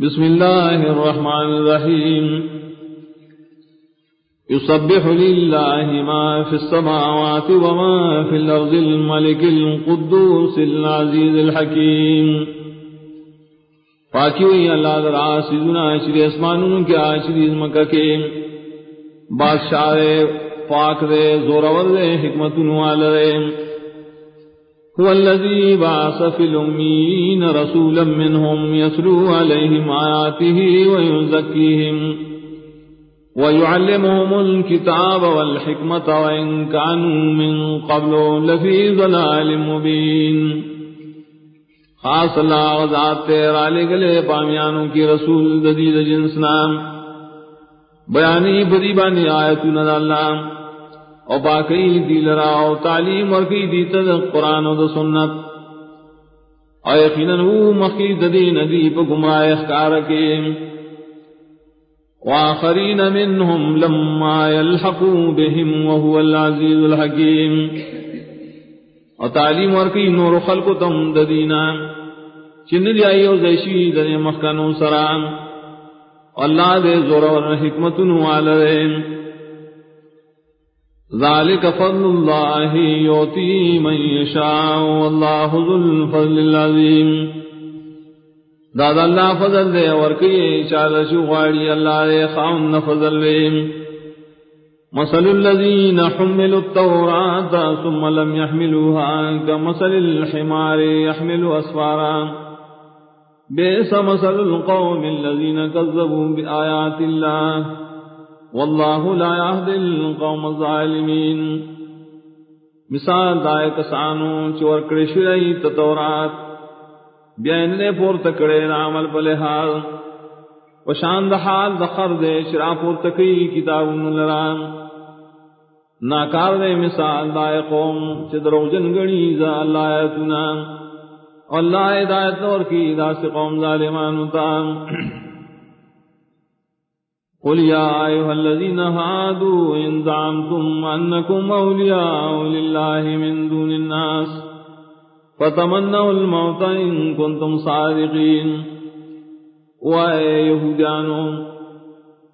بسم الله الرحمن الرحيم يصبح لله ما في السماوات وما في الأرض الملك القدوس العزيز الحكيم پاکی ہوئی اللہ در آسیدنا عشری اسمانون کے عشری مکہ کے. بادشاہ پاک دے زورور دے حکمتن والدے هو الذي بعث في الأمين رسولا منهم يسلو عليهم آياته ويزكيهم ويعلمهم الكتاب والحكمة وإن كانوا من قبل لفي ظلال مبين خاص اللہ غزات تیرا لگلے پامیانوں کی رسول ددید جنس نام بیانی بدی بانی آیتنا اللہ او باقی دی لرا او تعلیم ورکی دی تد قرآن و دا سنت. او یقینا او مخی دی ندی پا گمراہ اخکار کے وآخرین منهم لما يلحقوا بهم وهو العزیز الحکیم. او تعلیم ورکی نور خلق تم ددینا چند دی آئی او زیشی دن مخکنو سرام اللہ دے زور ورن حکمتن والدین. ذلك فضل الله يؤتي من يشاء والله ذو الفضل العظيم. داد اللہ فضل دے ورکی چال شغاڑی اللہ دے خام فضل دے مثل الذين حملوا التوراة ثم لم يحملوها كمثل الحمار يحمل أسفارا. بئس مثل القوم الذين كذبوا بآيات الله. واللہ لا يهدي القوم الظالمین۔ مثال دائے کسانو چور کرشوئی تتورات بیان نے پور تکڑے نامل پلحال وشان دحال دخر دے شرا پور تکی کتاب لرام ناکار دے مثال دائے قوم چدرو جنگنی زا اللہ آیتنا اللہ ہدایت نور کی دا سے قوم ظالمان تام قل يا أيها الذين هادوا إن زعمتم أنكم أولياء لله من دون الناس فتمنوا الموت إن كنتم صادقين. وأي يهودانو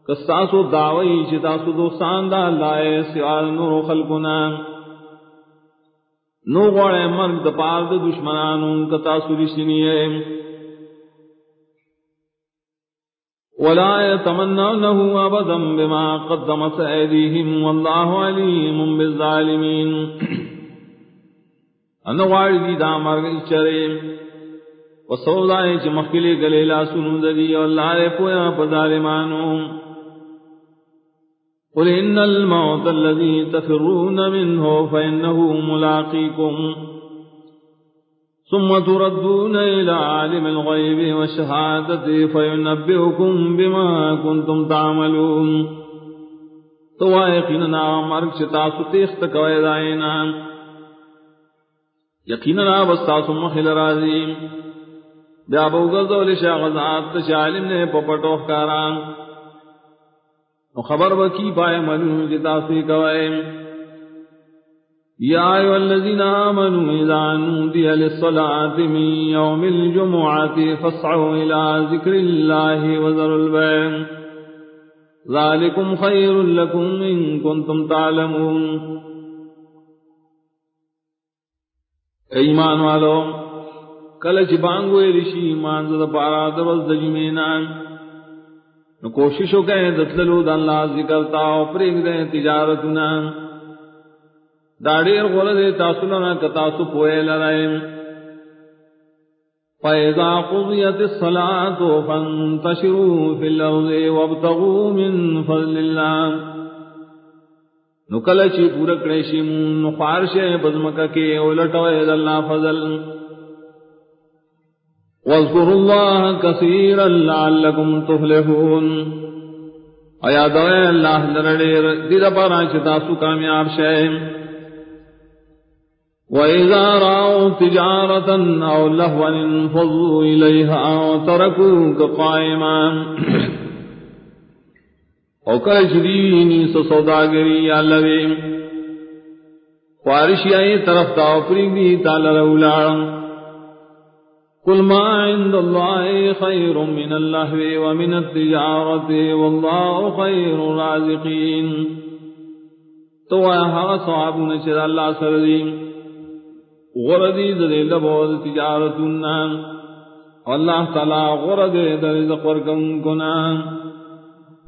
کستاسو دعوی چتاسو دوستان دا اللہ سوال نور خلقنا نو غوڑے مرگ دپار دا دشمنانو کتاسو رشنیے ولا يتمنونه أبدا بما قدمت أيديهم والله عليم بالظالمين. أن والدي دامر الشريم وصولا مخلي قليلا سنو ذي والله يفويا فظالمانهم قل إن الموت الذي تفرون منه فإنه ملاقيكم ثم تردون إلى عالم الغيب والشهادة فينبئكم بما كنتم تعملون. تو یقیننا مرگ چتا ستیخت کوئی دائنا یقیننا بستاسو مخل رازی. بیا بوگزو لشا غزات شعالم نے پپٹو کاران. خبر بکی پائے منو جتا سی کوئی يا أيها الذين آمنوا إذا نودي للصلاة من يوم الجمعة فاسعوا إلى ذكر الله وذروا البيع. ذلكم خير لكم إن كنتم تعلمون. ایمان والو کلچ بانگو رشی ایمان زد پارا درز دجمینا کوششو کہیں دتللو دن لا ذکرتا او پریگ دیں تجارتنا داڑیر غول دے تاسو لنا کتاسو پوئے لرائم فَإِذَا قُضِيَتِ الصَّلَاةُ فَانْتَشِرُوا فِي الْأَرْضِ وَابْتَغُوا مِنْ فَضْلِ اللَّهِ. نکل چی پورک ریشی مون نخارش بزمکا کے اولٹوئے دلنا فضل. وَاذْكُرُوا اللَّهَ كَثِيرًا لَعَلَّكُمْ تُفْلِحُونَ. ایا دوئے اللہ لرڑیر دید پارا چتاسو کامیاب شہم وَإِذَا رَأَوْا تِجَارَةً أَوْ لَهْوًا انفضوا إِلَيْهَا وَتَرَكُوكَ قَائِمًا او کل شدینی سو سوداگری یا لوے خوارشی آئی طرف تا اپری بھی تالا رولا قل ما عند الله خير من اللهو ومن التجارة والله خير الرازقين تو آہا صحاب نشد اللہ سردیم غردی دے لبود تجارتنا اللہ تعالی غرد دے رزق ورکم کنا